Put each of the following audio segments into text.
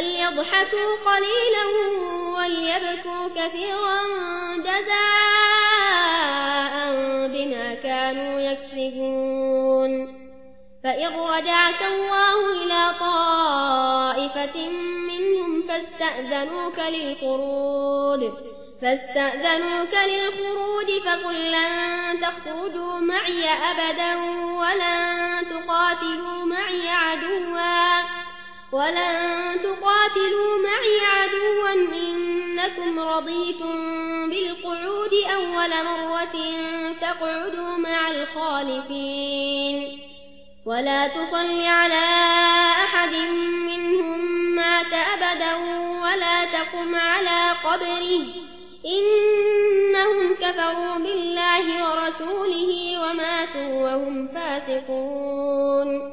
فليضحكوا قليلا وليبكوا كثيرا جزاء بما كانوا يكسبون. فإن رجعت الله إلى طائفة منهم فاستأذنوك للخروج فاستأذنوك للخروج فقل لن تخرجوا معي أبدا ولن ولن تقاتلوا معي عدوا إنكم رضيتم بالقعود أول مرة تقعدوا مع الخالفين ولا تصل على أحد منهم مات أبدا ولا تقم على قبره إنهم كفروا بالله ورسوله وماتوا وهم فاسقون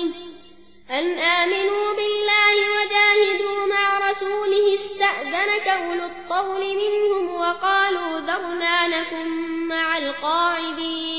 استأذنك أولو الطول منهم وقالوا ذرنا لكم مع القاعدين.